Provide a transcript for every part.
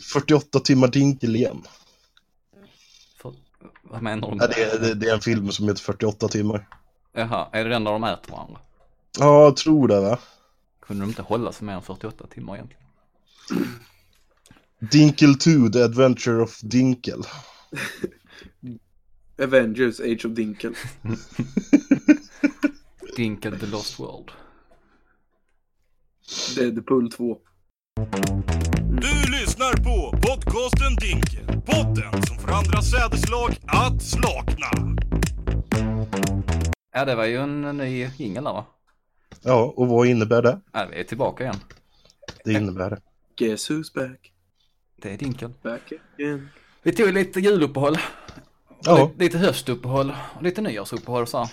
48 timmar dinkel igen. Vad menar du Ja, det, är- det, det är en film som heter 48 timmar. Jaha, är det den där de äter varandra? Ja, jag tror det va? Kunde de inte hålla sig mer än 48 timmar egentligen? Dinkel 2, The Adventure of Dinkel. Avengers, Age of Dinkel. Dinkel the Lost World. Deadpool 2. Du lyssnar på podcasten Dinkel. Podden som får andra sädeslag att slakna. Ja, det var ju en ny jingel där va? Ja, och vad innebär det? Ja, vi är tillbaka igen. Det innebär det. Guess who's back? Det är Dinkel. Back again. Vi tog lite juluppehåll. Ja. Lite, lite höstuppehåll och lite nyårsuppehåll och så. här.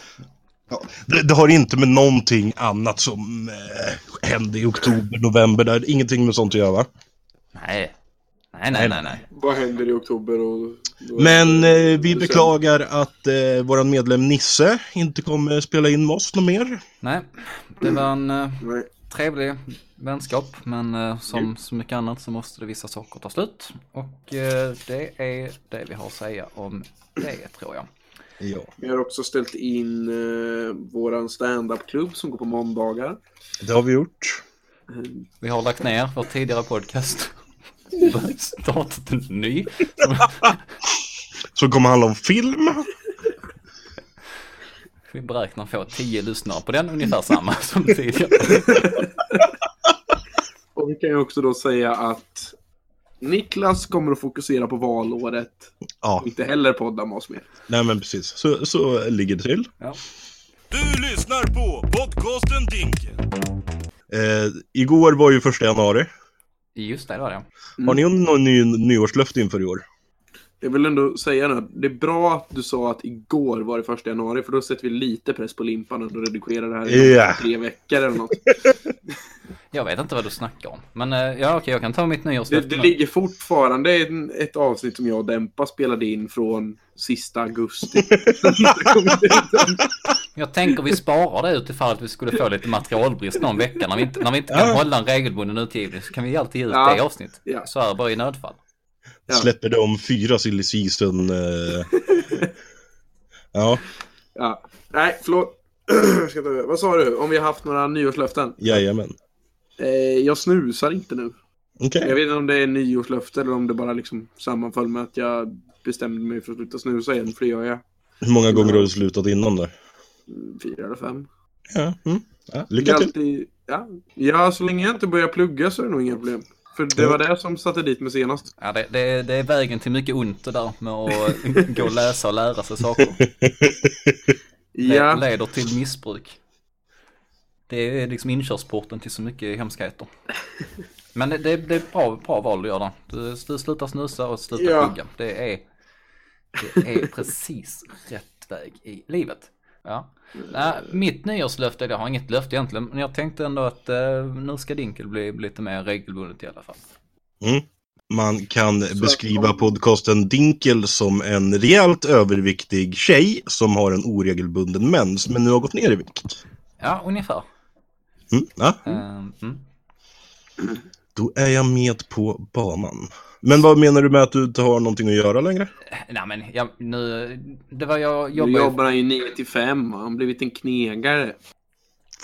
Ja, det, det har inte med någonting annat som eh, hände i oktober, november, där ingenting med sånt att göra va? Nej. Nej, nej, nej, nej. Vad händer i oktober och... Men eh, vi beklagar att eh, våran medlem Nisse inte kommer spela in med oss något mer. Nej, det var en eh, trevlig vänskap. Men eh, som så mycket annat så måste det vissa saker ta slut. Och eh, det är det vi har att säga om det tror jag. Ja. Vi har också ställt in eh, våran stand-up-klubb som går på måndagar. Det har vi gjort. Vi har lagt ner vår tidigare podcast. Startat en ny. Så kommer handla om film. Vi beräknar få 10 lyssnare på den, ungefär samma som tidigare. Och vi kan ju också då säga att Niklas kommer att fokusera på valåret. Ja, Inte heller podda med oss mer. nej men precis. Så, så ligger det till. Ja. Du lyssnar på podcasten Dinkel. Eh, igår var ju första januari. Just det, det var det. Har ni någon ny nyårslöfte inför i år? Jag vill ändå säga nu, det är bra att du sa att igår var det första januari, för då sätter vi lite press på limpan och redigerar det här i Ja. tre veckor eller något. Jag vet inte vad du snackar om. Men eh, ja, okej, jag kan ta mitt Det, nyårslöfte. det nu. ligger fortfarande en, ett avsnitt som jag och Dempa spelade in från sista augusti. Jag tänker vi sparar det utifall att vi skulle få lite materialbrist någon vecka. När vi inte, när vi inte kan Ja. hålla en regelbunden utgivning så kan vi alltid ge ut Ja. det avsnitt. Ja. Så här bara i nödfall. Ja. Släpper de fyra silly season? Eh... ja, ja. Nej, förlåt. Vad sa du? Om vi har haft några nyårslöften? jajamän. Eh, jag snusar inte nu. Okej. Jag vet inte om det är nyårslöfte eller om det bara liksom sammanföll med att jag bestämde mig för att sluta snusa igen, för det gör jag. Hur många gånger har du slutat innan då? Mm, Fyra eller fem. Ja, mm. ja lycka till. alltid, ja. ja, så länge jag inte börjar plugga så är det nog inga problem. För det var det som satte dit mig senast. Ja, det, det, det är vägen till mycket ont det där med att gå och läsa och lära sig saker. Det Ja, leder till missbruk. Det är liksom inkörsporten till så mycket hemskheter. Men det, det, det är bra, bra val du gör där. Du, du slutar snusa och slutar Ja. plugga. Det är, det är precis rätt väg i livet. Ja. Nej, mitt nyårslöfte, jag har inget löfte egentligen, men jag tänkte ändå att eh, nu ska Dinkel bli lite mer regelbundet i alla fall. Mm. Man kan beskriva podcasten Dinkel som en rejält överviktig tjej som har en oregelbunden mens men nu har gått ner i vikt. Ja, ungefär. Mm. Ja, Eh, mm. då är jag med på banan. Men vad menar du med att du inte har någonting att göra längre? Nej men jag, nu, det var jag nu jobbade ju- jobbar han ju 9 till 5 Han har blivit en knegare.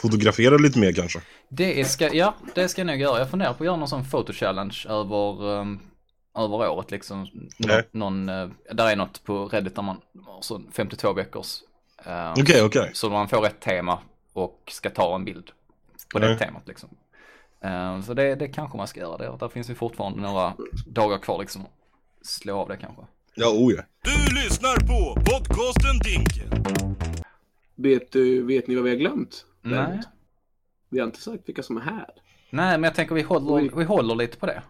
Fotografera lite mer kanske? Det ska, ja, det ska jag nog göra. Jag funderar på att göra någon sån fotochallenge över, um, över året liksom. Nå, Nej. någon, uh, där är något på Reddit där man har så 52 veckors. uh, Okej, okej. Så man får ett tema och ska ta en bild på det Nej. temat liksom. Uh, så det, det kanske man ska göra. Det, där finns ju fortfarande några dagar kvar liksom. Slå av det kanske. Ja, oh ja. Du lyssnar på podcasten Dinkel. Vet, du, vet ni vad vi har glömt? Nej. Vi har inte sagt vilka som är här. Nej, men jag tänker vi håller, vi håller lite på det.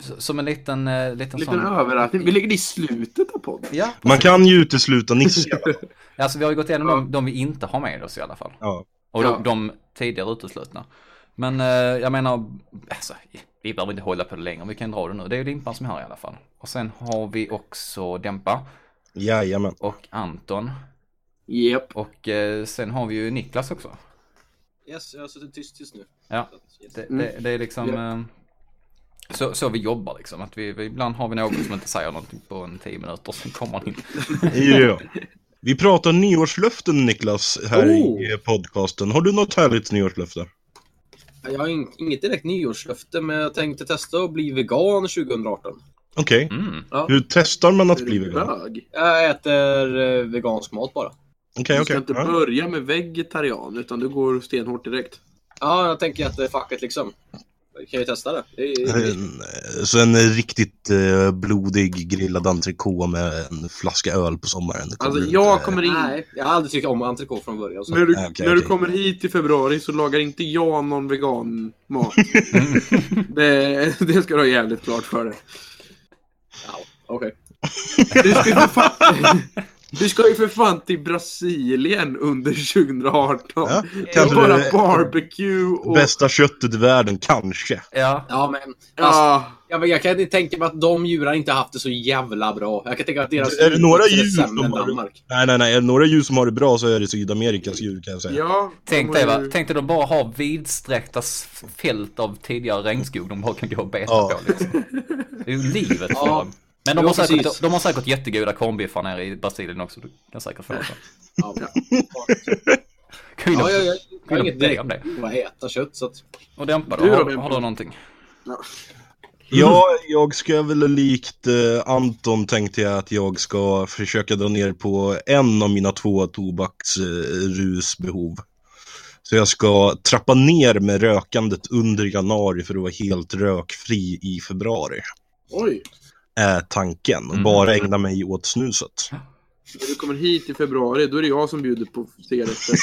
S- Som en liten, uh, liten Liten sån. överraskning. Vi lägger det i slutet av podden. Ja, Man kan ju utesluta Nisse. Alltså vi har ju gått igenom de, de vi inte har med oss i alla fall. ja. Och Ja. de, de tidigare uteslutna. Men eh, jag menar, alltså, vi behöver inte hålla på det längre, vi kan dra det nu. Det är ju Limpan som är här i alla fall. Och sen har vi också Dämpa Jajamän. och Anton. Japp. Och eh, sen har vi ju Niklas också. Yes, jag har suttit tyst just nu. Ja, det, Mm. det, det är liksom... Ja. eh, så, så vi jobbar liksom. Att vi, vi, ibland har vi någon som inte säger någonting på en tio minuter, sen kommer han in. Ja. Vi pratar nyårslöften Niklas här Oh. i podcasten. Har du något härligt nyårslöfte? Jag har in- inget direkt nyårslöfte, men jag tänkte testa att bli vegan 2018. Okej. Mm. Hur testar man att bli vegan? Jag äter eh, vegansk mat bara. Okej, Du ska okej. inte Ja. börja med vegetarian, utan du går stenhårt direkt. Ja, jag tänker att det är facket liksom. Kan ju testa det. det är, En, eh, Så en riktigt eh, blodig grillad entrecote med en flaska öl på sommaren. Kommer Alltså, inte- jag kommer in... Nej, jag har aldrig tyckt om entrecote från början. Så. När du, Ah, okej, när du okej. kommer hit i februari så lagar inte jag någon veganmat. det, det ska du ha jävligt klart för dig. Ja, Okej. Du ska, ju för fan, du ska ju för fan till Brasilien under 2018. Ja, Det är kanske bara barbecue och... bästa köttet i världen, kanske. Ja, Ja, men... Fast, Ja, jag kan inte tänka mig att de djuren inte haft det så jävla bra. Jag kan tänka att deras Är det några djur som har- Danmark. Nej, nej, nej. Är det några djur som har det bra så är det Sydamerikas djur kan jag säga. ja. tänk dig va, ju- tänk dig de bara har vidsträckta fält av tidigare regnskog de bara kan gå och beta Ja. på liksom. Det är ju livet för Ja. dem. Men de Ja, har, säkert, precis. de har säkert jättegoda kornbiffar nere i Brasilien också. Du kan säkert få det. Ja, Kan ja, ja, ja. Jag kan har ju inget direkt om det. att äta kött, så att... Och Dämpa Du då, har, har du någonting? Ja, jag ska väl likt eh, Anton tänkte jag att jag ska försöka dra ner på en av mina två tobaksrusbehov. Så jag ska trappa ner med rökandet under januari för att vara helt rökfri i februari. Oj. Är tanken. Mm. bara ägna mig åt snuset. När du kommer hit i februari, då är det jag som bjuder på cigaretter.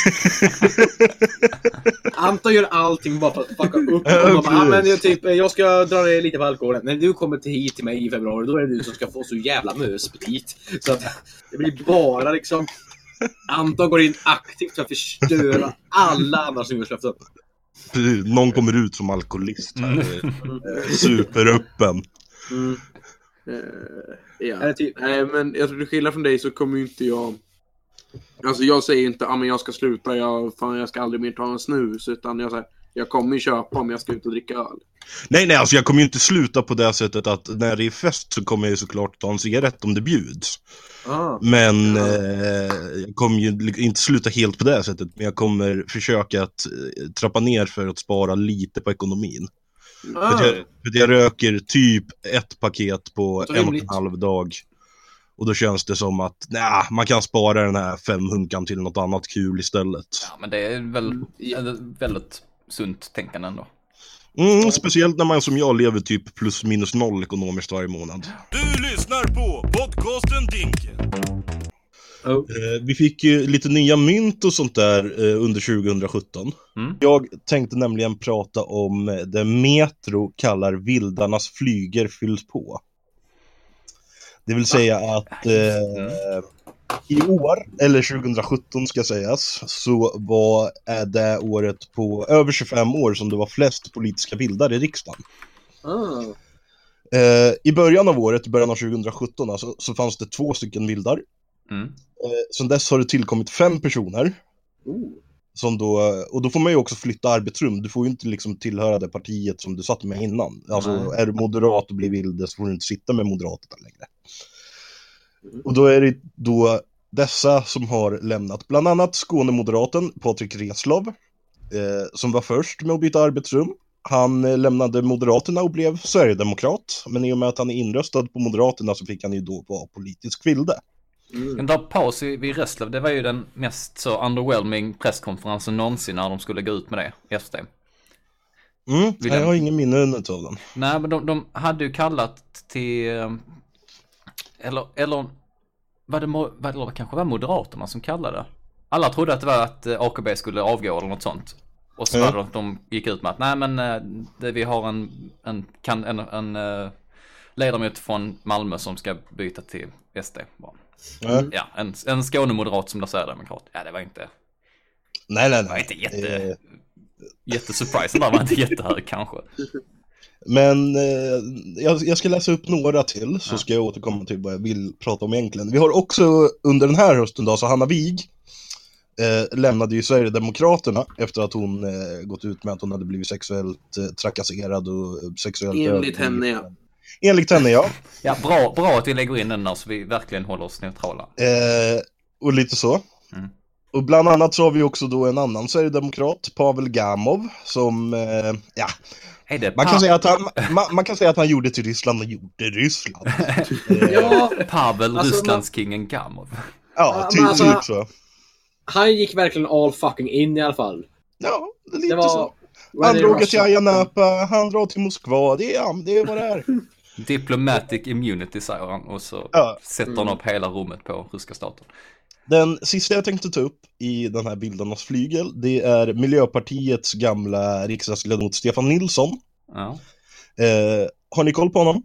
Anton gör allting bara för att fucka upp. Ja, Och man bara, ah, men jag, typ, jag ska dra ner lite på alkoholen. När du kommer till hit till mig i februari, då är det du som ska få så jävla mösprit. Så att det blir bara liksom... Anton går in aktivt för att förstöra alla andras nyårslöften. Någon kommer ut som alkoholist här. Eh, Superöppen. Mm. Eh, ja. Eller typ, Nej, men jag tror till skillnad från dig så kommer ju inte jag... Alltså jag säger inte att ah, men jag ska sluta, jag, fan, jag ska aldrig mer ta en snus. Utan jag säger, jag kommer ju köpa om jag ska ut och dricka öl. Nej, nej, alltså jag kommer ju inte sluta på det sättet att när det är fest så kommer jag ju såklart ta en cigarett om det bjuds. Ah. Men Ja. eh, jag kommer ju inte sluta helt på det sättet, men jag kommer försöka att eh, trappa ner för att spara lite på ekonomin. För, Ah. att jag, för att jag röker typ ett paket på en och en halv dag. Och då känns det som att nah, man kan spara den här femhunkan till något annat kul istället. Ja, men det är väl väldigt sunt tänkande ändå. Mm, speciellt när man som jag lever typ plus minus noll ekonomiskt varje månad. Du lyssnar på podcasten Dinken. Eh, Vi fick ju lite nya mynt och sånt där eh, under 2017. Mm. Jag tänkte nämligen prata om eh, det Metro kallar vildarnas flyger fylls på. Det vill säga att eh, i år, eller 2017 ska sägas, så var är det året på över 25 år som det var flest politiska vildar i riksdagen. ah. Eh, I början av året, början av 2017 alltså, så fanns det två stycken vildar. Mm. Eh, sen dess har det tillkommit fem personer. Oh. Som då, och då får man ju också flytta arbetsrum. Du får ju inte liksom tillhöra det partiet som du satt med innan. Alltså Nej. är du moderat och blir vilde så får du inte sitta med moderaterna längre. Och då är det då dessa som har lämnat, bland annat Skånemoderaten Patrik Reslov, eh, som var först med att byta arbetsrum. Han eh, lämnade Moderaterna och blev Sverigedemokrat, men i och med att han är inröstad på Moderaterna så fick han ju då vara politisk vilde. Mm. En dag paus vid Reslöv, det var ju den mest så underwhelming presskonferensen någonsin när de skulle gå ut med det, SD. Mm, Vill jag har ingen minne av den. Nej, men de, de hade ju kallat till, eh, eller, eller, var det, var det eller kanske var Moderaterna som kallade? Alla trodde att det var att eh, AKB skulle avgå eller något sånt. Och så det att de gick ut med att nej men eh, det, vi har en, en, kan, en, en eh, ledamot från Malmö som ska byta till SD. Bara. Ja. Ja, en, en Skånemoderat som blir Sverigedemokrat. Ja, det var inte, Nej, nej, det var nej. inte jätte, Eh, jättesurprisen där var inte jättehög kanske. Men eh, jag, jag ska läsa upp några till, så Ja. ska jag återkomma till vad jag vill prata om egentligen. Vi har också under den här hösten då, så Hanna Wig, eh, lämnade ju Sverigedemokraterna efter att hon eh, gått ut med att hon hade blivit sexuellt eh, trakasserad och eh, sexuellt Enligt henne, ja. Enligt henne, ja. Ja, bra, bra att vi lägger in den där så vi verkligen håller oss neutrala. Eh, och lite så. Mm. Och bland annat så har vi också då en annan Sverigedemokrat, Pavel Gamov, som, eh, ja, man kan, säga att han, man, man kan säga att han gjorde till Ryssland och gjorde Ryssland. Ja, Pavel, Alltså, Rysslandskingen Gamov? ja, ty, alltså- typ så. han gick verkligen all fucking in i alla fall. Ja, lite Det var... så. Han drar till Russia. Ayia Napa, han drar till Moskva, det är, det är vad det är. Diplomatic immunity säger han och så Ja. sätter han upp hela rummet på ryska staten. Den sista jag tänkte ta upp i den här bildernas flygel, det är Miljöpartiets gamla riksdagsledamot Stefan Nilsson. Ja. Eh, har ni koll på honom?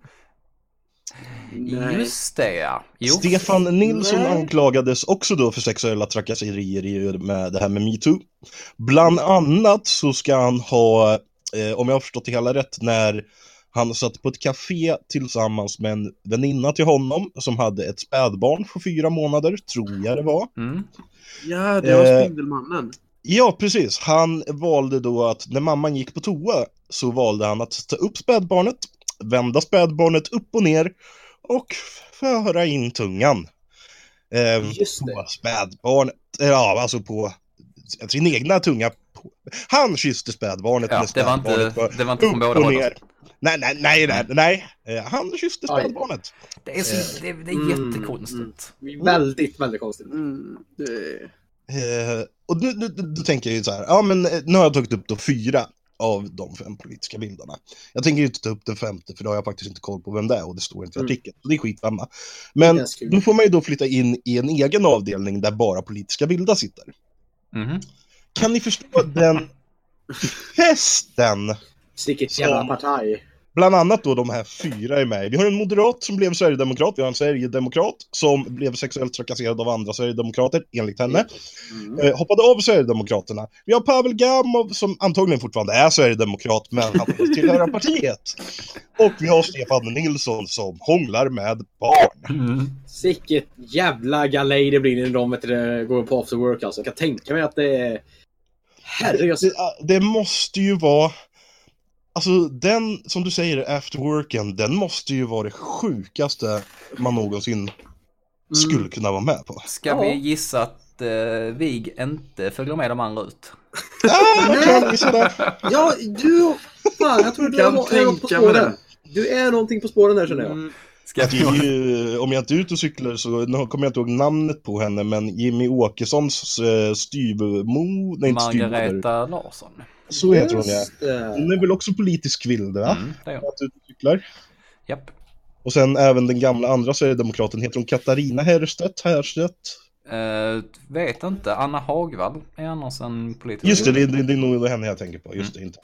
Nej. Just det ja. Jo. Stefan Nilsson Nej. anklagades också då för sexuella trakasserier i- med det här med metoo. Bland annat så ska han ha, eh, om jag har förstått det hela rätt, när han satt på ett café tillsammans med en väninna till honom som hade ett spädbarn för fyra månader, tror jag det var. Mm. Ja, det var Eh, Spindelmannen. Ja, precis. Han valde då att när mamman gick på toa så valde han att ta upp spädbarnet, vända spädbarnet upp och ner och föra in tungan. Eh, Just på det. spädbarnet, eh, ja alltså på sin egna tunga. På. Han kysste spädbarnet Ja, med det var spädbarnet inte, det var inte från upp båda och hållen. Nej, nej, nej, nej, nej. Eh, Han kysste spädbarnet. Det är, så, det, det är Mm, jättekonstigt. Väldigt, väldigt konstigt. Mm, det... Eh, och nu, nu, då tänker jag ju så här, ja men eh, nu har jag tagit upp då fyra av de fem politiska bilderna. Jag tänker ju inte ta upp den femte för då har jag faktiskt inte koll på vem det är och det står inte i Mm. artikeln. Så det är skitsamma. Men då får man ju då flytta in i en egen avdelning där bara politiska bilder sitter. Mhm. Kan ni förstå den festen? Vilket jävla partaj. Bland annat då de här fyra är med. Vi har en moderat som blev sverigedemokrat, vi har en sverigedemokrat som blev sexuellt trakasserad av andra sverigedemokrater, enligt henne. Mm. Eh, hoppade av Sverigedemokraterna. Vi har Pavel Gamov som antagligen fortfarande är Sverigedemokrat, men han får tillhöra partiet. Och vi har Stefan Nilsson som hånglar med barn. Mm. Vilket jävla galej det blir när de går på after work alltså. Jag kan tänka mig att det är... Herregud. Det, det måste ju vara... Alltså den, som du säger, afterworken, den måste ju vara det sjukaste man någonsin skulle kunna vara med på. Ska Ja. vi gissa att uh, Vig inte följer med de andra ut? Ah, jag det. Ja, du... Fan, jag tror du Kan är, något på spåren. Du är någonting på spåren där känner jag. Mm. Det ju, om jag inte är ute och cyklar så kommer jag inte ihåg namnet på henne, men Jimmy Åkessons uh, styvmo, nej inte. Margareta Larsson? Så heter hon ja. Hon är väl också politisk vild va? Mm, det är hon. Japp. Och sen även den gamla andra Sverigedemokraten, heter hon Katarina Härstedt? Härstedt? Eh, vet inte, Anna Hagvall är annars en politiker. Just det, det, det, det är nog henne jag tänker på. Just det, inte.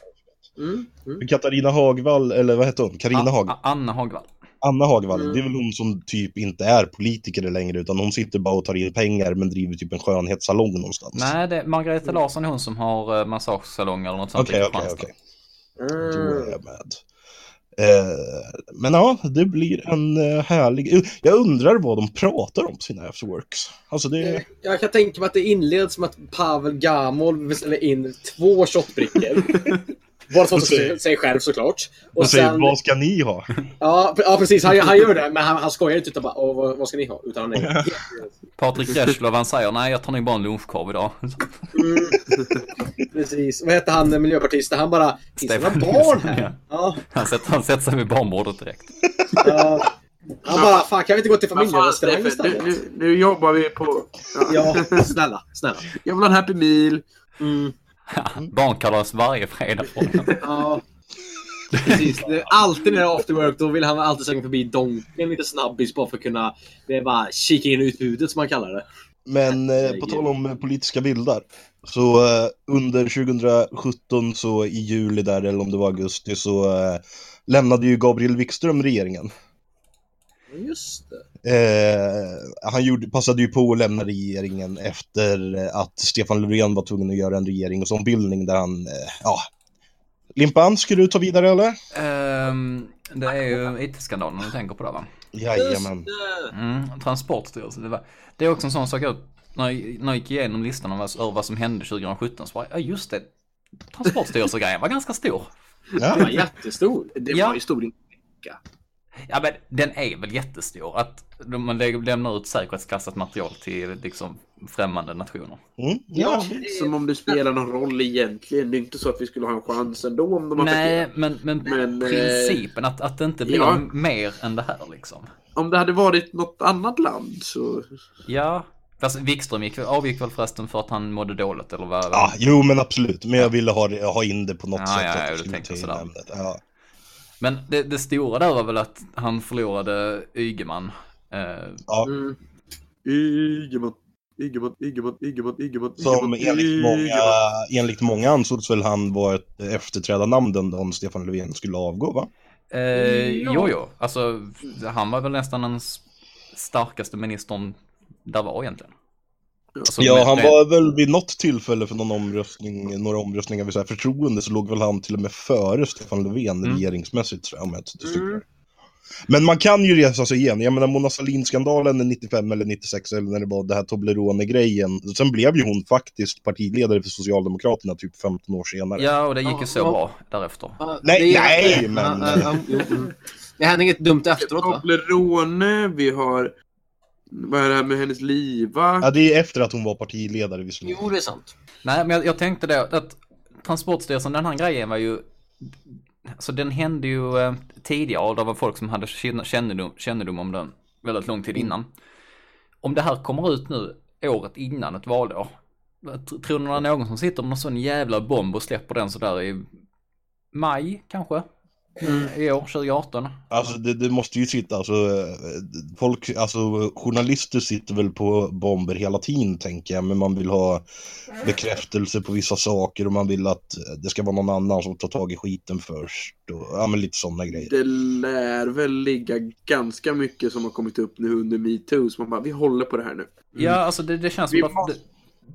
Mm. Mm. Katarina Hagvall, eller vad heter hon? Karina Hagvall. Anna Hagvall. Anna Hagvall, Mm. det är väl hon som typ inte är politiker längre utan hon sitter bara och tar in pengar men driver typ en skönhetssalong någonstans. Nej, det, Margareta Larsson är hon som har uh, massagesalong eller något sånt Okej, okej, okej. Mm. Då är jag med. Eh, men ja, det blir en eh, härlig... Jag undrar vad de pratar om på sina afterworks. Alltså det... Jag kan tänka mig att det inleds med att Pavel Gamol beställer in två shotbrickor. Bara för sig, sig själv såklart. Och Och säger, sen, vad ska ni ha? ja, ja, precis. Han, han gör det, men han, han skojar inte utan bara Åh, vad, vad ska ni ha? Utan han är Patrik Reslow han säger nej jag tar nog bara en lunchkorv idag. mm, Precis. Vad heter han miljöpartisten? Han bara Finns det några barn här? Ja. Han sätter, han sätter sig vid barnbordet direkt. ja. Han bara Fan kan vi inte gå till familjerestaurang Steffe, nu, istället? nu, nu jobbar vi på... Ja. Ja, snälla, snälla. Jag vill ha en Happy Meal. Mm. Barnkalas varje fredag på Ja. Precis. Det är alltid när det är after work, då vill han alltid svänga förbi Donken lite snabbis bara för att kunna det är bara kika in utbudet som man kallar det. Men eh, på tal om eh, politiska bilder. Så eh, under 2017 så i juli där eller om det var augusti så eh, lämnade ju Gabriel Wikström regeringen. Just det. Eh, han gjorde, passade ju på att lämna regeringen efter att Stefan Löfven var tvungen att göra en regeringsombildning där han, eh, ja. Limpan, ska du ta vidare eller? Ehm, det är ju IT-skandalen du tänker på där va? Jajamän. Det. Mm, Transportstyrelsen. Det, var, det är också en sån sak jag när jag, när jag gick igenom listan över vad, över vad som hände 2017 så var jag, ja just det, Transportstyrelsen-grejen var ganska stor. Den Ja. var jättestor. Det Ja. var ju stor vecka. Ja men den är väl jättestor att de- man lä- lämnar ut säkerhetsklassat material till liksom främmande nationer. Mm, ja. Som om det spelar någon roll egentligen. Det är inte så att vi skulle ha en chans ändå om de Nej, men, men, Men, eh, principen att, att det inte blir ja. mer än det här liksom. Om det hade varit något annat land så... Ja, fast Wikström gick, avgick väl förresten för att han mådde dåligt eller vad? Ja, jo men absolut. Men jag ville ha, det- ha in det på något Ja, sätt. ja, ja, det du tänkte sådär. Ja. Men det, det stora där var väl att han förlorade Ygeman. Eh, Ja. Mm. Ygeman, Ygeman, Ygeman, Ygeman, Ygeman, Som enligt många, enligt många ansågs väl han vara ett efterträdarnamn den dagen Stefan Löfven skulle avgå va? eh, Ja. Jo, jo, alltså han var väl nästan den starkaste ministern där var egentligen. Alltså, Ja, han var väl vid något tillfälle för någon omröstning, några omröstningar vid så här förtroende så låg väl han till och med före Stefan Löfven Mm. regeringsmässigt om jag inte Mm. Men man kan ju resa sig igen. Jag menar Mona Sahlin-skandalen 95 eller 96 eller när det var det här Toblerone-grejen. Sen blev ju hon faktiskt partiledare för Socialdemokraterna typ 15 år senare. Ja, och det gick ju så Ja. bra därefter. Ja, Nej, det är- nej, men-. Det hände inget dumt efteråt va? Toblerone, vi har... Vad är det här med hennes liva? Ja, det är efter att hon var partiledare visserligen. Jo, det är sant. Nej, men jag, jag tänkte det att Transportstyrelsen, den här grejen var ju... Alltså den hände ju eh, tidigare och det var folk som hade känn- kännedom, kännedom om den väldigt lång tid innan. Om det här kommer ut nu året innan ett valår. tr- Tror ni det är någon som sitter med någon sån jävla bomb och släpper den sådär i maj kanske? I år, 2018. Alltså det, det måste ju sitta, alltså folk, alltså journalister sitter väl på bomber hela tiden tänker jag, men man vill ha bekräftelse på vissa saker och man vill att det ska vara någon annan som tar tag i skiten först och ja men lite sådana grejer. Det lär väl ligga ganska mycket som har kommit upp nu under metoo. Så man bara, vi håller på det här nu. Ja, alltså det, det känns som att måste-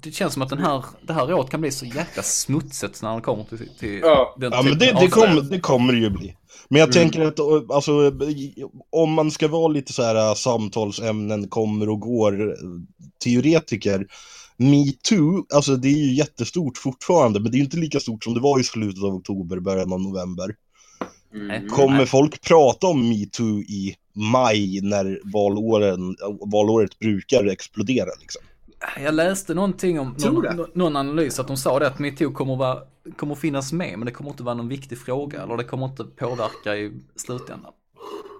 det, känns som att den här, det här året kan bli så jäkla smutsigt när det kommer till, till Ja. den Ja men det, det, kommer, det kommer det ju bli. Men jag tänker att eh, alltså, om man ska vara lite så här eh, samtalsämnen kommer och går eh, teoretiker. Metoo, alltså det är ju jättestort fortfarande, men det är ju inte lika stort som det var i slutet av oktober, början av november. Nej. Kommer folk prata om metoo i maj när valåren, valåret brukar explodera liksom? Jag läste någonting om någon, någon analys att de sa det att metoo kommer, vara, kommer finnas med men det kommer inte vara någon viktig fråga eller det kommer inte påverka i slutändan.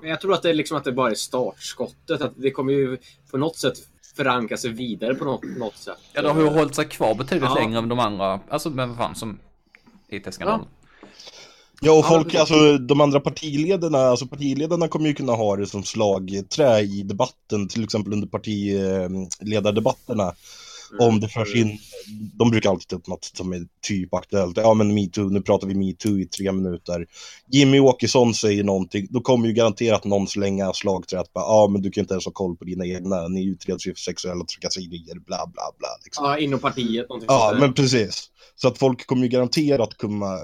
Men jag tror att det är liksom att det bara är startskottet. Att det kommer ju på något sätt förankra sig vidare på något, något sätt. Ja, det har ju hållit sig kvar betydligt Ja. längre än de andra, alltså men vad fan som IT-skandalen. Ja, och Ja, folk, precis. alltså de andra partiledarna, alltså partiledarna kommer ju kunna ha det som slagträ i debatten, till exempel under partiledardebatterna. Om det förs in, de brukar alltid ta upp något som är typ aktuellt. Ja men metoo, nu pratar vi metoo i tre minuter. Jimmy Åkesson säger någonting, då kommer ju garanterat någon slänga slagträet. bara, Ja men du kan inte ens ha koll på dina egna, ni utreds ju för sexuella trakasserier, bla bla bla. Liksom. Ja, inom partiet. Ja, men precis. Så att folk kommer ju garanterat kunna,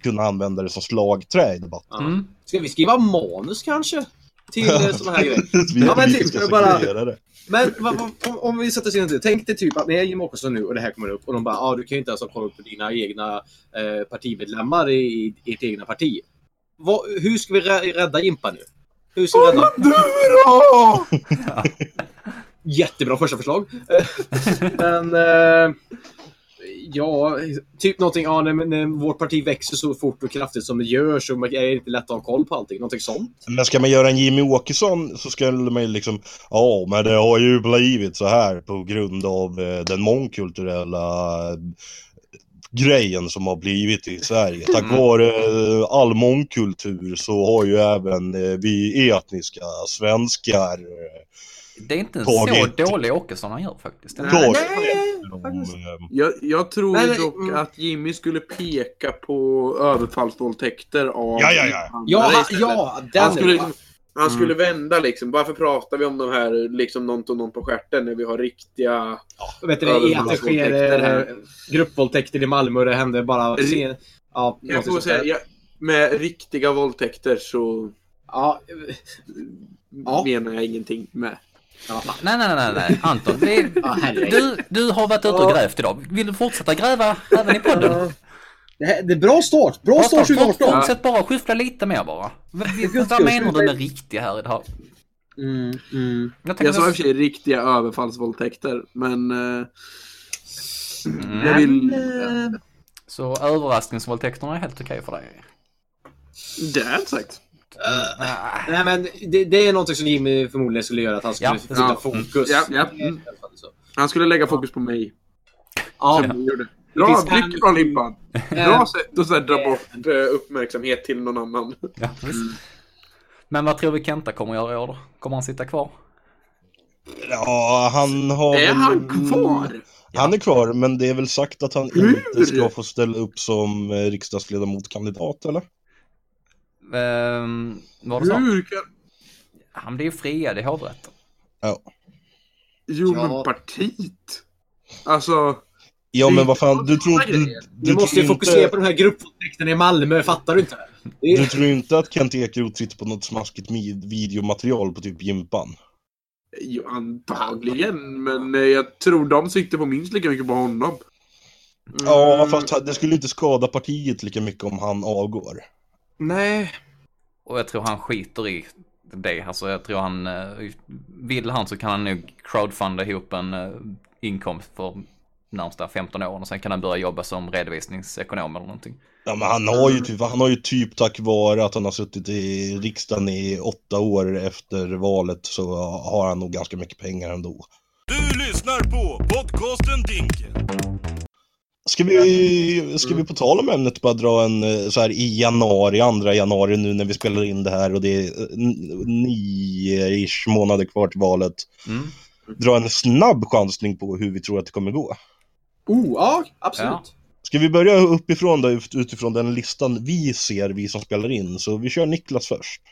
kunna använda det som slagträ i debatten. Mm. Ska vi skriva manus kanske? Till såna här grejer. Ja, men typ, bara- sekreterare. Men om, om vi sätter oss in i det. Tänk dig typ att ni är Jimmie Åkesson nu och det här kommer upp och de bara ah, du kan ju inte ens ha koll på dina egna eh, partimedlemmar i, i ert egna parti. Vad, hur ska vi rä- rädda Jimpa nu? Hur ska vi rädda? Du då! Jättebra första förslag. Men eh, ja, typ någonting, ja när, när vårt parti växer så fort och kraftigt som det gör så är det inte lätt att ha koll på allting. Någonting sånt. Men ska man göra en Jimmy Åkesson så skulle man ju liksom, ja men det har ju blivit så här på grund av eh, den mångkulturella eh, grejen som har blivit i Sverige. Tack Mm. vare eh, all mångkultur så har ju även vi etniska svenskar Det är inte en Tagit. så dålig Åkesson han gör faktiskt. Nej. nej, faktiskt. eh, Jag, jag tror Nej, nej, dock mm. att Jimmy skulle peka på överfallsvåldtäkter av Ja, ja, ja. Ja, ja, den Han skulle, han skulle vända liksom. Varför pratar vi om de här, liksom någon och någon på stjärten när vi har riktiga... Vet du, det är att det sker gruppvåldtäkter i Malmö och det hände bara... Sen- Ja, Jag får säga, ja, med riktiga våldtäkter så Ja, Ja. menar jag ingenting med. Nej, nej, nej, nej, Anton. Herregud. du, du har varit ute och grävt idag. Vill du fortsätta gräva även i podden? Det, här, det är bra start. Bra Bra start start. 2018. Fortsätt bara skyffla lite mer bara. Vad det, menar du med riktiga här i det här? Mm, mm. Jag sa i och för sig riktiga överfallsvåldtäkter, men... eh, Mm. Jag vill... Eh, Så överraskningsvåldtäkterna är helt okej för dig? Det jag inte sagt. Ah, Nej men det, det är någonting som Jimmy förmodligen skulle göra, att han skulle Ja. flytta Ja. fokus. Ja, ja. Så. Han skulle lägga fokus på mig. Ja, Bra blick en- från Limpan. Eh, Bra sätt att så här, dra bort eh, uppmärksamhet till någon annan. ja. Men vad tror vi Kenta kommer göra i år då? Kommer han sitta kvar? Ja, han har Är han kvar? Han är kvar, men det är väl sagt att han Hur? inte ska få ställa upp som eh, riksdagsledamotkandidat, eller? Ehm, vad var det? Hur kan... Han blir ju friad i hovrätten. Ja. Jo, Ja. men partiet. Alltså... Ja, men vad fan, du tror, du, Du, du måste ju fokusera inte, på de här gruppvåldtäkterna i Malmö, fattar du inte? Det är, Du tror inte att Kent Ekeroth sitter på något smaskigt videomaterial på typ gympan? Jo, antagligen. Men eh, jag tror de sitter på minst lika mycket på honom. Ja, Mm, fast det skulle inte skada partiet lika mycket om han avgår. Nej. Och jag tror han skiter i det. Alltså jag tror han, eh, vill han så kan han nog crowdfunda ihop en eh, inkomst för närmsta 15 år och sen kan han börja jobba som redovisningsekonom eller någonting. Ja, men han har ju typ, han har ju typ tack vare att han har suttit i riksdagen i åtta år efter valet så har han nog ganska mycket pengar ändå. Du lyssnar på podcasten Dinken. Ska vi, ska vi på tal om ämnet bara dra en eh, så här i januari, andra januari nu när vi spelar in det här och det är eh, nio-ish månader kvar till valet. Mm. Dra en snabb chansning på hur vi tror att det kommer gå. oh, ja, absolut. Ja. Ska vi börja uppifrån då ut- utifrån den listan vi ser, vi som spelar in? Så vi kör Niklas först.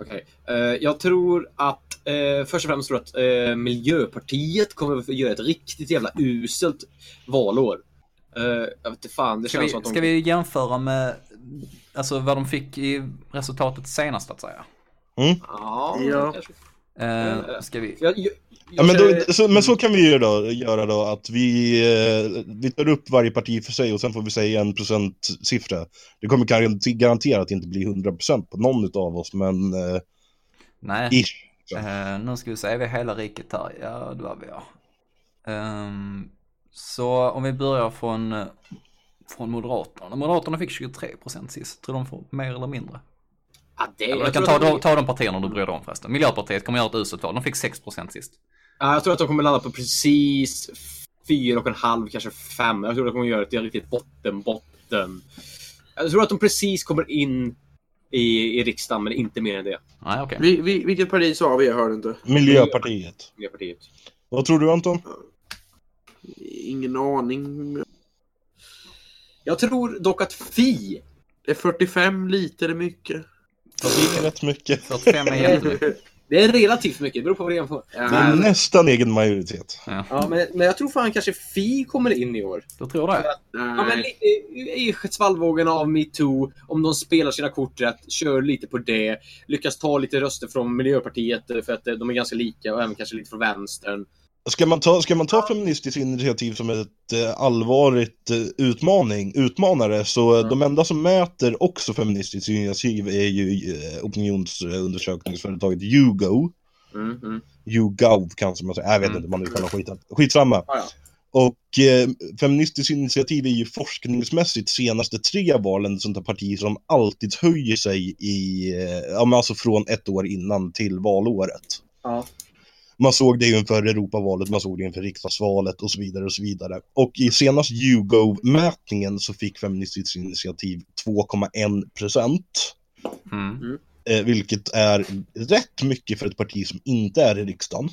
Okej. Eh, jag tror att, eh, först och främst tror jag att eh, Miljöpartiet kommer att göra ett riktigt jävla uselt valår. Eh, jag vet inte fan, det Ska, känns vi, som att de... ska vi jämföra med alltså, vad de fick i resultatet senast att säga? Ja, Ja. kanske. Eh, ska vi... Jag, jag, Ja, men, då, så, men så kan vi göra då, göra då att vi, eh, vi tar upp varje parti för sig och sen får vi säga en procentsiffra. Det kommer garanterat inte bli 100% på någon av oss, men eh, Nej. ish. Eh, nu ska vi se, är vi hela riket här? Ja, det var vi ja. Ehm, så om vi börjar från, eh, från Moderaterna. Moderaterna fick 23% sist. Tror de får mer eller mindre? ja, det, Eller du kan ta, de, ta de partierna du bryr dig om förresten. Miljöpartiet kommer göra ett uselt val. De fick 6% sist. ja, jag tror att de kommer landa på precis fyra och en halv, kanske fem. Jag tror att de kommer göra ett riktigt botten, botten. Jag tror att de precis kommer in i, i riksdagen, men inte mer än det. Nej, okej. Vi, vi, vilket parti sa vi? Jag hörde inte. Miljöpartiet. Miljöpartiet. Vad tror du Anton? Ingen aning. Jag tror dock att Fi Är 45 lite eller mycket? Det är rätt mycket. 45 är jättemycket. Det är relativt mycket, det beror på vad det är jämför. Det är nästan egen majoritet. Ja, men, men jag tror fan kanske Fi kommer in i år. Du tror det? Ja, men lite i svallvågen av metoo, om de spelar sina kort rätt, kör lite på det, lyckas ta lite röster från Miljöpartiet eh, för att eh, de är ganska lika och även kanske lite från vänstern. Ska man ta, ska man ta Feministiskt initiativ som ett eh, allvarligt eh, utmaning, utmanare så eh, de enda som mäter också Feministiskt initiativ är ju eh, opinionsundersökningsföretaget YouGo. Mm, mm. YouGov kanske man säger, jag vet Mm. inte, man uttalar skiten. Skitsamma. Ja, ja. Och eh, Feministiskt initiativ är ju forskningsmässigt senaste tre valen sånt där parti som alltid höjer sig i, eh, alltså från ett år innan till valåret. Ja. Man såg det ju inför Europavalet, man såg det inför riksdagsvalet och så vidare och så vidare. Och i senast YouGov-mätningen så fick Feministiskt initiativ 2,1 procent. Mm. Eh, vilket är rätt mycket för ett parti som inte är i riksdagen.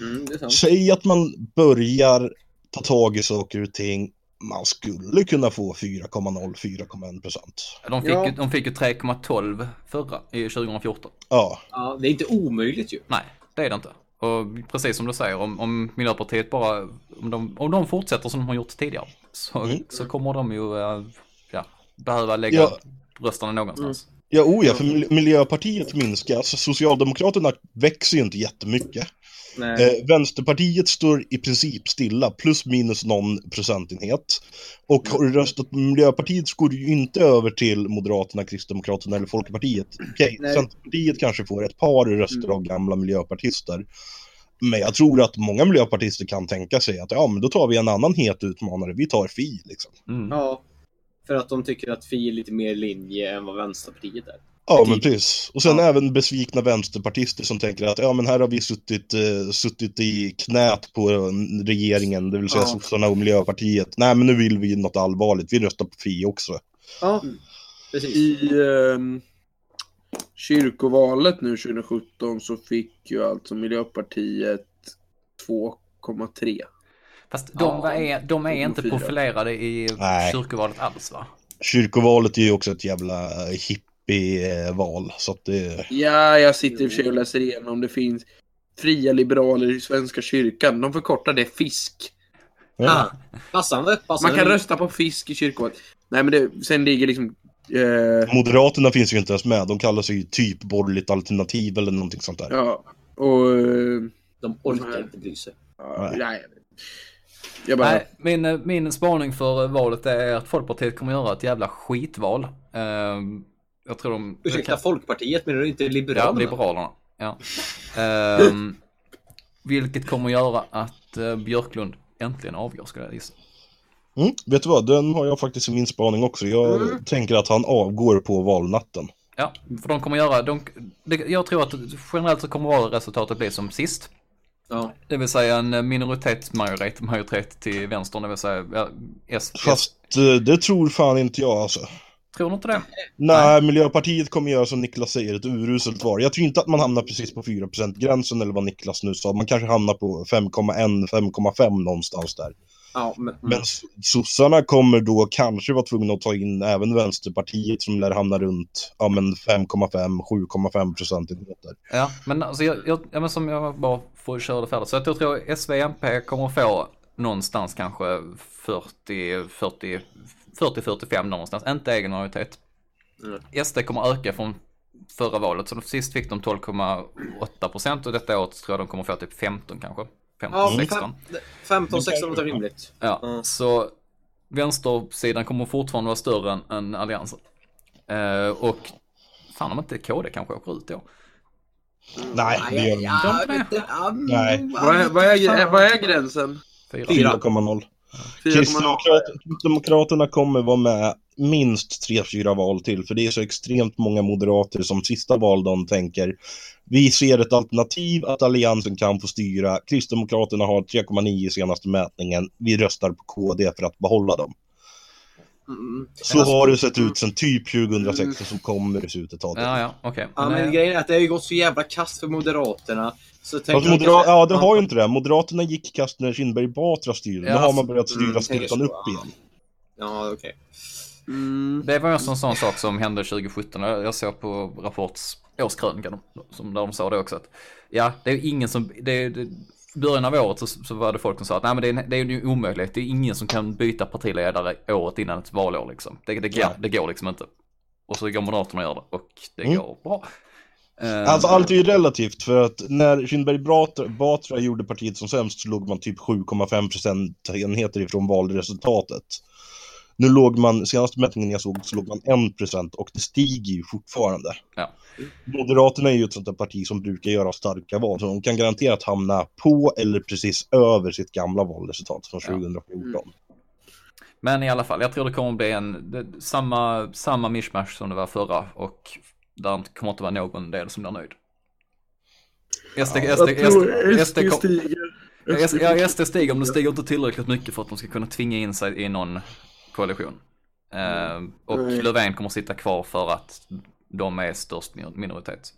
Mm, det är sant. Säg att man börjar ta tag i saker och ting. Man skulle kunna få 4,0-4,1 procent. De fick, Ja. ju, de fick ju 3,12 förra, i 2014. Ja, Ja, det är inte omöjligt ju. Nej, det är det inte. Och precis som du säger, om, om Miljöpartiet bara, om de, om de fortsätter som de har gjort tidigare, så, Mm. så kommer de ju äh, ja, behöva lägga Ja. rösterna någonstans. ja oh ja, för Mil- Miljöpartiet minskas. Socialdemokraterna växer ju inte jättemycket. Eh, Vänsterpartiet står i princip stilla, plus minus någon procentenhet. Och har du röstat på Miljöpartiet så går du ju inte över till Moderaterna, Kristdemokraterna eller Folkpartiet. Okej, Nej. Centerpartiet kanske får ett par röster av gamla miljöpartister. Men jag tror att många miljöpartister kan tänka sig att ja, men då tar vi en annan het utmanare, vi tar Fi liksom. Mm. Ja. För att de tycker att Fi är lite mer linje än vad Vänsterpartiet är. Ja, men precis. Och sen Ja. även besvikna vänsterpartister som tänker att ja, men här har vi suttit, eh, suttit i knät på eh, regeringen, det vill säga Ja. sossarna och Miljöpartiet. Nej, men nu vill vi något allvarligt, vi röstar på Fi också. Ja. Precis. I ehm, kyrkovalet nu 2017 så fick ju alltså Miljöpartiet 2,3. Fast de, Ja, är, de är inte profilerade i Nej. kyrkovalet alls va? Kyrkovalet är ju också ett jävla eh, hippie-val, så att det... Ja, jag sitter i och för sig och läser igenom. Det finns fria liberaler i Svenska kyrkan. De förkortar det FISK. Ja. Passande. passande. Man kan rösta på FISK i kyrkovalet. Nej, men det, sen ligger liksom... Eh, Moderaterna finns ju inte ens med, de kallar sig ju typ borgerligt alternativ eller någonting sånt där. ja, och... Eh, De orkar inte bry sig. ja, Nej. nej. Jag bara... Nej, min, eh, min spaning för eh, valet är att Folkpartiet kommer göra ett jävla skitval. Ehm, jag tror de... Ursäkta, Folkpartiet menar du inte Ja, Liberalerna? Liberalerna. Ja. Ehm, vilket kommer göra att eh, Björklund äntligen avgör, skulle jag gissa. Mm, vet du vad, den har jag faktiskt i min spaning också. Jag Mm. tänker att han avgår på valnatten. Ja, för de kommer göra... De, jag tror att generellt så kommer valresultatet bli som sist. Ja. Det vill säga en minoritetsmajoritet majoritet till vänster, det vill säga ja, S, S. Fast eh, det tror fan inte jag alltså. Tror du inte det? Nej, Miljöpartiet kommer göra som Niklas säger, ett uruselt val. Jag tror inte att man hamnar precis på 4%-gränsen eller vad Niklas nu sa. Man kanske hamnar på 5,1-5,5 någonstans där. Ja, men, Men s- sossarna kommer då kanske vara tvungna att ta in även Vänsterpartiet som lär hamna runt ja, men 5,5-7,5 procentenheter. Ja, men alltså jag, jag, ja, men som jag bara får köra det färdigt. Så att jag tror SVMP kommer att få någonstans kanske 40, 40, 40, 45 någonstans. Inte egen majoritet. Mm. SD kommer öka från förra valet. Så sist fick de 12,8 procent och detta året tror jag de kommer få typ 15 kanske. 15, ja, 16. fem- 15, 16 låter rimligt. Ja, Mm. så vänstersidan kommer fortfarande vara större än, än alliansen. Eh, och fan om inte KD kanske åker ut då. Nej, det gör de inte. Vad är gränsen? Fyra. 4,0. 4,0. Kristdemokrat- Kristdemokraterna kommer vara med minst 3-4 val till, för det är så extremt många moderater som sista valdagen tänker vi ser ett alternativ att Alliansen kan få styra. Kristdemokraterna har 3,9 i senaste mätningen. Vi röstar på KD för att behålla dem. Mm. Så har det sett ut sedan typ 2016 som kommer det se ut ett tag. Ja, ja, okej. Ja, Men, grejen är att det har ju gått så jävla kast för Moderaterna. Så jag modera- ja, det har ju inte det. Moderaterna gick kast när Kinberg Batra styrde. Nu Ja, har man börjat styra mm, skutan upp igen. Ja, okej. Mm. Det var också en sån sak som hände 2017. Jag jag såg på Rapports årskrönika som där de sa det också att ja, det är ingen som, det är, det, i början av året så, så var det folk som sa att nej men det är, det är ju omöjligt. Det är ingen som kan byta partiledare året innan ett valår liksom. Det, det, går, det går liksom inte. Och så går Moderaterna och gör det och det Mm. går bra. Eh, Alltså allt är ju relativt för att när Kinberg Batra, Batra gjorde partiet som sämst så låg man typ 7,5 procentenheter ifrån valresultatet. Nu låg man, senaste mätningen jag såg så låg man 1 procent och det stiger ju fortfarande. Ja. Moderaterna är ju ett sånt där parti som brukar göra starka val så de kan garanterat hamna på eller precis över sitt gamla valresultat från Ja. 2014. Men i alla fall, jag tror det kommer bli en, det, samma, samma mishmash som det var förra och där kommer inte vara någon del som blir nöjd. SD, SD, Jag tror SD, SD SD, kom- stiger. Ja, SD, ja, SD stiger, men det stiger inte tillräckligt mycket för att de ska kunna tvinga in sig i någon koalition. Eh, och Nej. Löfven kommer sitta kvar för att de är störst min- minoritet.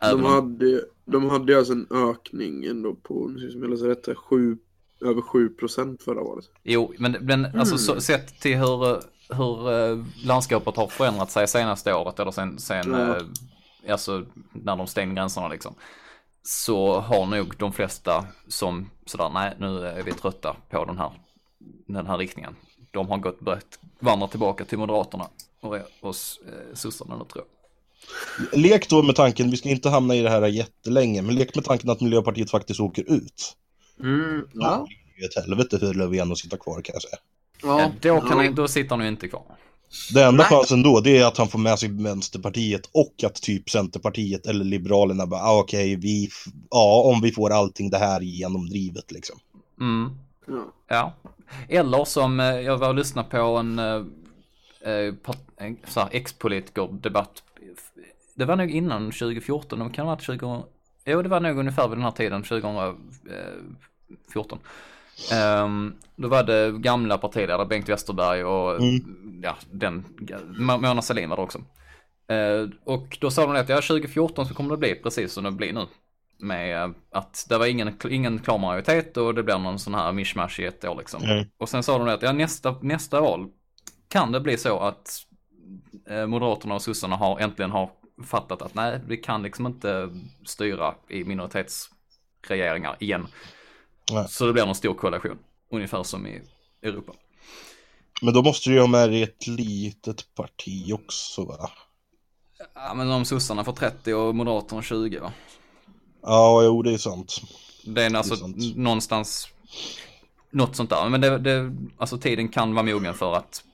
De Även hade, de hade alltså en ökning ändå på, nu ska jag se om jag läser rätt, här, sju, över 7 procent förra valet. jo, men, men alltså så, sett till hur, hur eh, landskapet har förändrat sig senaste året eller sen, sen Ja. eh, alltså när de stängde gränserna liksom. Så har nog de flesta som sådär, nej nu är vi trötta på den här, den här riktningen. De har gått börjat vandra tillbaka till Moderaterna och, och eh, sossarna nu tror jag. Lek då med tanken, vi ska inte hamna i det här jättelänge, men lek med tanken att Miljöpartiet faktiskt åker ut. Mm, ja. Det är ett helvete för Löfven att sitta kvar kan jag säga. Ja, Då, kan han, då sitter han ju inte kvar. Det enda chansen då, det är att han får med sig Vänsterpartiet och att typ Centerpartiet eller Liberalerna bara, ah, okej, vi, f- ja, om vi får allting det här genomdrivet liksom. Mm. Ja. Ja. Eller som eh, jag var och lyssnade på en, eh, eh, en ex-politiker-debatt. Det var nog innan 2014, det kan ha varit 20... Jo, det var nog ungefär vid den här tiden, 2014. Um, då var det gamla partiledare Bengt Westerberg och ja, den, Mo- Mona Sahlin var det också. Eh, och då sa de att ja, 2014 så kommer det bli precis som det blir nu. Med eh, att det var ingen, ingen klar majoritet och det blir någon sån här mishmash i ett år liksom. Mm. Och sen sa de att ja, nästa, nästa val kan det bli så att eh, Moderaterna och sossarna har äntligen har fattat att nej, vi kan liksom inte styra i minoritetsregeringar igen. Nej. Så det blir någon stor koalition, ungefär som i Europa. Men då måste du ju ha med dig ett litet parti också va? Ja, men om sossarna får 30 och Moderaterna 20 va? Ja, jo det är sant. Det är alltså sant. någonstans något sånt där. Men det, det, alltså tiden kan vara mogen för att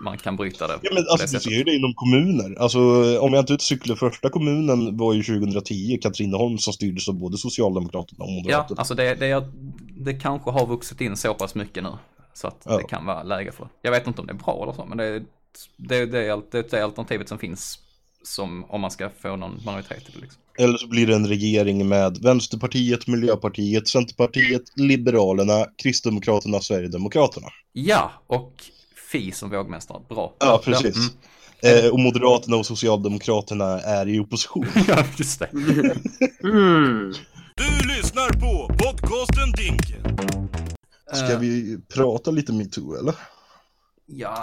man kan bryta det. Ja men alltså det du ser ju det inom kommuner. Alltså om jag inte ute cyklar, första kommunen var ju 2010, Katrineholm som styrdes av både Socialdemokraterna och Ja, Moderaterna. alltså det, det, det kanske har vuxit in så pass mycket nu. Så att Ja. det kan vara läge för. Jag vet inte om det är bra eller så, men det, är- det, det, det det alternativet som finns. Som om man ska få någon majoritet liksom. Eller så blir det en regering med Vänsterpartiet, Miljöpartiet, Centerpartiet, Liberalerna, Kristdemokraterna, Sverigedemokraterna. Ja, och Fi som vågmästare. Bra. Ja, precis. mm. Eh, och Moderaterna och Socialdemokraterna är i opposition. Ja, just det. Mm. Du lyssnar på podcasten Dinken. Ska vi prata lite metoo eller? Ja,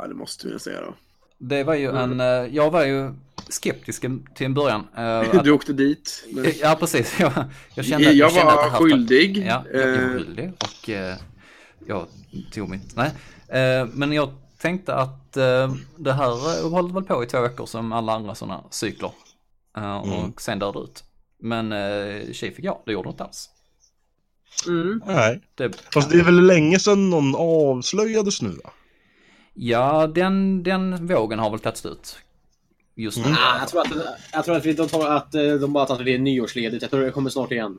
Ja, det måste vi säga då. det var ju en, eh, jag var ju skeptisk till en början. eh, att- Du åkte dit. Men... Ja, precis. Jag, jag kände, Jag kände att det var här- skyldig. Ja, jag, jag var Eh, skyldig och jag tog mitt, nej. Eh, men jag tänkte att eh, det här håller väl på i två veckor som alla andra sådana cykler. Eh, och Mm. sen dör det ut. Men tjej fick jag, det gjorde inte alls. Mm. Nej. Det, Fast det är väl länge sedan någon avslöjades nu va? ja, den, den vågen har väl tagit slut. Just nu. Mm. Ah, jag, tror att, jag tror att, vi, de, tar, att de bara tar det nyårsledigt. Jag tror det kommer snart igen.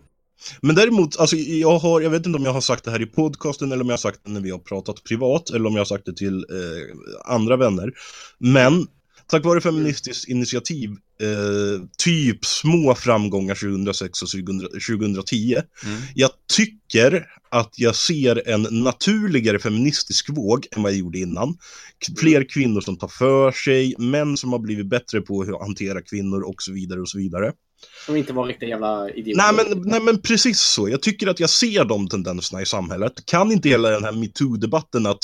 Men däremot, alltså jag har, jag vet inte om jag har sagt det här i podcasten eller om jag har sagt det när vi har pratat privat eller om jag har sagt det till eh, andra vänner. Men tack vare Feministiskt initiativ, eh, typ små framgångar 2006 och 2000, 2010. Mm. Jag tycker att jag ser en naturligare feministisk våg än vad jag gjorde innan. K- Fler kvinnor som tar för sig, män som har blivit bättre på att hantera kvinnor och så vidare och så vidare. Som inte var riktiga jävla idioter. Nej men, nej men precis så. Jag tycker att jag ser de tendenserna i samhället. Kan inte hela den här metoo-debatten att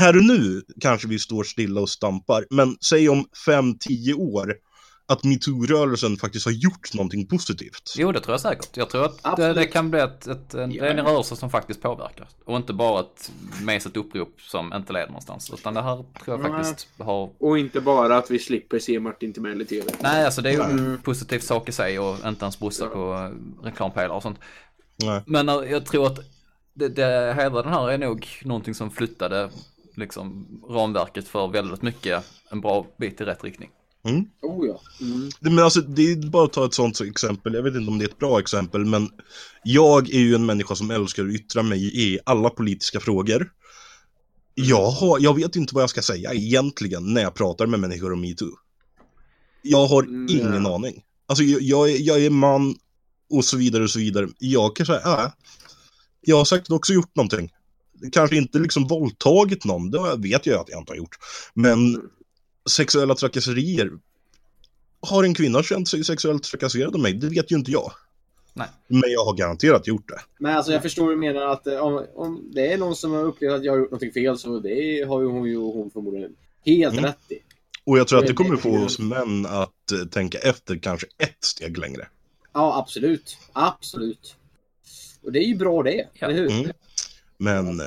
här och nu kanske vi står stilla och stampar, men säg om fem, tio år att metoo-rörelsen faktiskt har gjort någonting positivt. Jo, det tror jag säkert. Jag tror att det, det kan bli ett, ett, en, det är en rörelse som faktiskt påverkar. Och inte bara ett mesigt upprop som inte leder någonstans. Utan det här tror jag Nej. faktiskt har... Och inte bara att vi slipper se Martin Timell i TV. Nej, alltså det är ju en positiv sak i sig och inte ens bussa på eh, reklampelare och sånt. Nej. Men eh, jag tror att det, det, hela den här är nog någonting som flyttade liksom ramverket för väldigt mycket en bra bit i rätt riktning. Oh ja. Mm. Det- Men alltså, det är bara att ta ett sånt exempel. Jag vet inte om det är ett bra exempel, men jag är ju en människa som älskar att yttra mig i alla politiska frågor. Jag, har, jag vet inte vad jag ska säga egentligen när jag pratar med människor om metoo. Jag har Mm, ingen aning. Alltså, jag, jag, är- jag är man och så vidare och så vidare. Jag kan säga, äh, jag har säkert också gjort någonting. Kanske inte liksom våldtagit någon, det vet jag att jag inte har gjort. Men sexuella trakasserier, har en kvinna känt sig sexuellt trakasserad av mig? Det vet ju inte jag. Nej. Men jag har garanterat gjort det. Men alltså jag förstår vad du menar att eh, om, om det är någon som har upplevt att jag har gjort något fel så det har ju hon, ju hon förmodligen helt Mm. rätt i. Och jag tror att det kommer få oss män att eh, tänka efter kanske ett steg längre. Ja, absolut. Absolut. Och det är ju bra det, Ja. eller hur? Mm. Men, eh,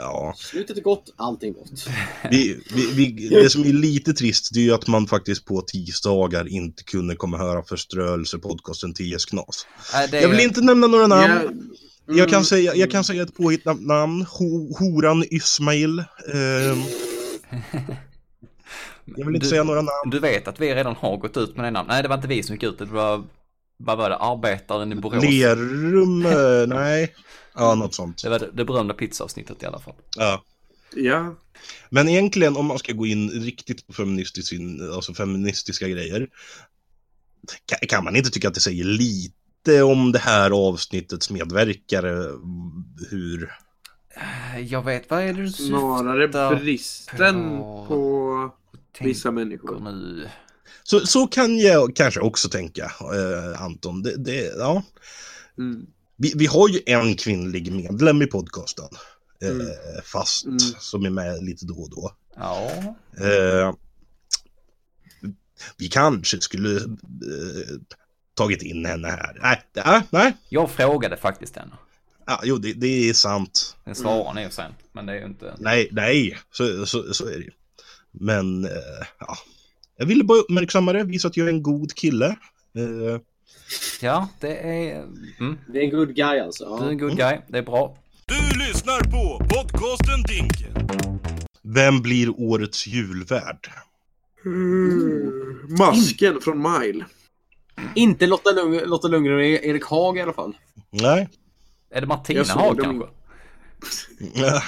ja. Slutet är gott, allting gott. Vi, vi, vi, det som är lite trist det är ju att man faktiskt på tisdagar inte kunde komma höra förströelse podcasten TS Knas. Är- Jag vill inte nämna några namn. Ja, Jag, mm, kan säga, jag kan säga ett påhittnamn. Ho, horan Ismail. Ehm, jag vill inte Du- säga några namn. Du vet att vi redan har gått ut med det namnet. Nej, det var inte vi som gick ut. Det var, vad var det, arbetaren i Borås. Lerum, eh, nej. Ja, något sånt. Det var det, det berömda pizzaavsnittet i alla fall. Ja. ja. Men egentligen om man ska gå in riktigt på feministisk, alltså feministiska grejer. Kan, man inte tycka att det säger lite om det här avsnittets medverkare? Hur... Jag vet, vad är det du Snarare bristen på- på vissa människor. nu? Så, så kan jag kanske också tänka, eh, Anton. Det, det, ja. Mm. Vi, vi har ju en kvinnlig medlem i podcasten. Eh, Mm. Fast Mm. som är med lite då och då. Ja, Eh, vi kanske skulle eh, tagit in henne här. Nej, nej, nej. jag frågade faktiskt henne. Ja, jo, det, det är sant. Den svarar ni ju sen, men det är ju inte... Nej, nej, så, så, så är det ju. Men, eh, ja. Jag ville bara uppmärksamma det, visa att jag är en god kille. Ja, det är... Mm, Det är en good guy alltså. du är en Ja. good guy, det är bra. Du lyssnar på podcasten Dinken. vem blir årets julvärd? Mm. Masken från Mile. Inte Lotta, Lund Lotta Lundgren och Erik Haag i alla fall. Nej. Är det Martina Haag dem. kanske?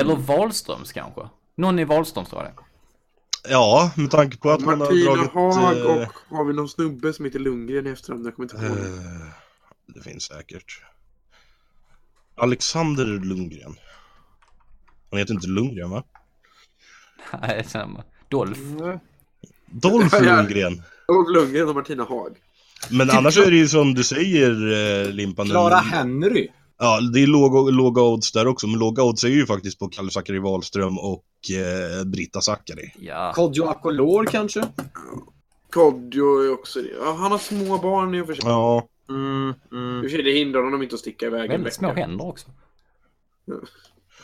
Eller Wahlströms kanske? Någon i Wahlströms tror jag det. Ja, med tanke på att hon har Martina dragit... Haag eh, och har vi någon snubbe som heter Lundgren i efternamn? Jag kommer inte ihåg. det. eh, det finns säkert. Alexander Lundgren. Han heter inte Lundgren va? Nej, samma. Dolph. Dolph. Lundgren. Och Lundgren och Martina Haag. Men annars är det ju som du säger eh, Limpan. Clara Henry. Ja, det är låga, låga odds där också. Men låga odds är ju faktiskt på Kalle Zackari Wahlström och eh, Britta Zackari. Ja. Kodjo Akolor kanske? Kodjo är också det. Ja, han har små barn i och för sig. Ja, Mm, mm. det hindrar honom inte att sticka iväg Väldigt små händer också.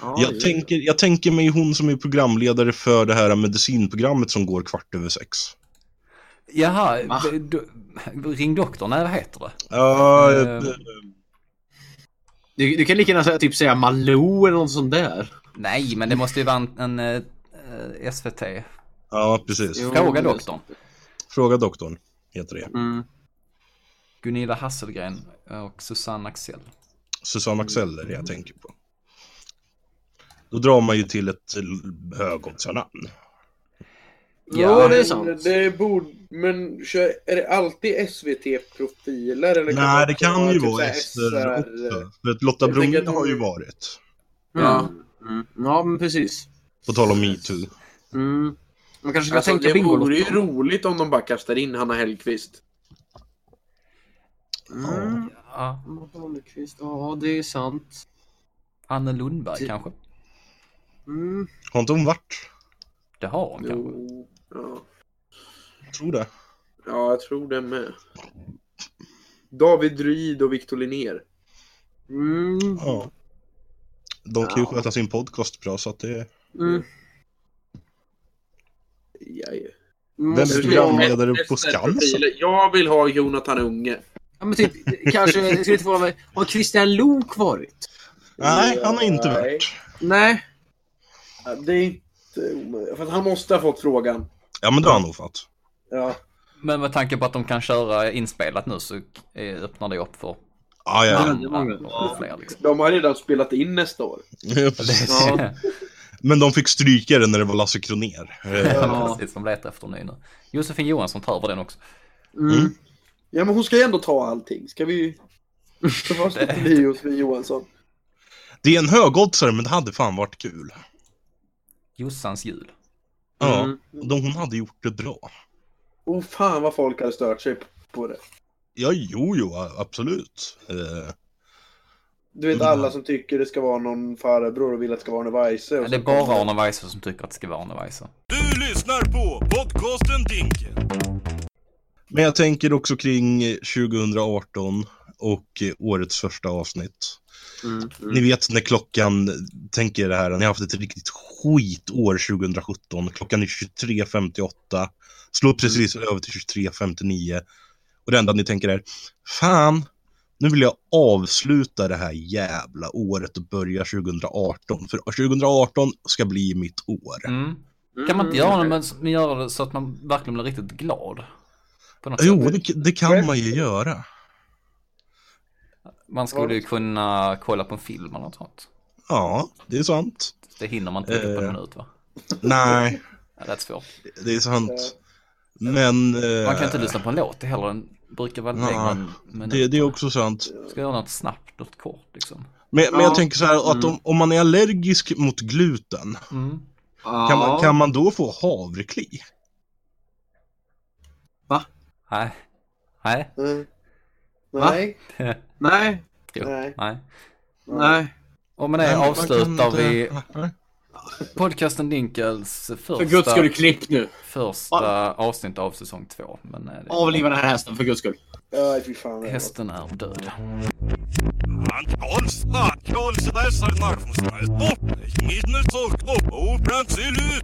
Ja, jag, det- tänker, jag tänker mig hon som är programledare för det här medicinprogrammet som går kvart över sex. Jaha, du, ring doktorn, nej vad heter det? Ja, Eh, eh, Du, du kan lika gärna säga, typ säga Malou eller något sånt där. Nej, men det måste ju vara en, en eh, SVT. ja precis. Jo, Fråga doktorn. Fråga doktorn, heter det. Mm. Gunilla Hasselgren och Susanne Axel. Susanne Axel är det jag tänker på. Då drar man ju till ett högoddsarnamn. Ja, det är Men sant. Det borde, men är det alltid SVT-profiler? Eller Nej, det kan ju typ vara SR? också. För att Lotta Bromé har ju varit. Ja. Mm. Ja, men precis. På tal om metoo. Mm. Man kanske ska Alltså, tänka det vore ju roligt om de bara kastar in Hanna Hellquist. Mm. Ja, Ja, det är sant. Anne Lundberg Det- kanske? Mm. Har inte hon varit? Det har hon kanske. Ja. Jag tror det. ja, jag tror det med. David Druid och Victor Linnér. Mm. Ja. De kan ju Ja. sköta sin podcast bra så att det... Mm. Ja, ja. Vem är programledare på Skansen? Jag vill ha Jonathan Unge. Ja, men typ, kanske, skulle inte förvåna mig. Har Christian Lok varit? Nej, han har inte varit. Nej. Det är inte omöjligt. För han måste ha fått frågan. Ja, men det har han nog fått. Ja. Men med tanke på att de kan köra inspelat nu så eh, öppnar det upp för Ja, ja. andra och fler liksom. De har redan spelat in nästa år. ja. precis. Ja. Men de fick stryka det när det var Lasse Kronér. Eh, Ja, precis. De letar efter ny nu. Josefin Johansson tar över den också. Mm. Ja, men hon ska ju ändå ta allting. Ska vi... Så fast det blir Josefin Johansson. Det är en högoddsare, men det hade fan varit kul. Jossans jul. Ja, Mm. de, hon hade gjort det bra. Oh fan vad folk hade stört sig på det. Ja, jo, jo, absolut. Eh, Du vet alla som tycker det ska vara någon farbror och vill att det ska vara Arne Weise. och Ja, det är bara Arne Weise som tycker att det ska vara Arne Weise. Du lyssnar på podcasten Dinken. Men jag tänker också kring 2018 och eh, årets första avsnitt. Mm, Ni mm. vet när klockan, tänk er det här, ni har haft ett riktigt skitår 2017. Klockan är 23.58. Slår precis över till 23.59. Och det enda ni tänker är, fan, nu vill jag avsluta det här jävla året och börja 2018. För 2018 ska bli mitt år. Mm. Kan man inte Mm, göra det, men göra det så att man verkligen blir riktigt glad? På något Jo, sätt. det, det kan man ju göra. Man skulle ju kunna kolla på en film eller något sånt. Ja, det är sant. Det hinner man inte riktigt på en Eh. minut va? Nej, Ja, det är svårt. det är sant. Men... eh, Man kan inte lyssna på en låt heller, den brukar vara längre än det, det är också sant. Ska göra något snabbt, något kort liksom. Men, men Ja. jag tänker så här att om, om man är allergisk mot gluten, Mm. kan, man, kan man då få havrekli? Nej. Nej. Mm. Va? Nej. Nej, Jo. Nej. Nej. nej. Och med det Nej, man kan avslutar inte- vi Nej. podcasten Dinkels För guds första, skull, klipp nu. första avsnitt av säsong två. Men eh, det, Avliva den här hästen för guds skull. Ja, fy fan. hästen är död. Анколста, кольца дай сарнарфус. Стоп, не на цок, оп, о, прям целю.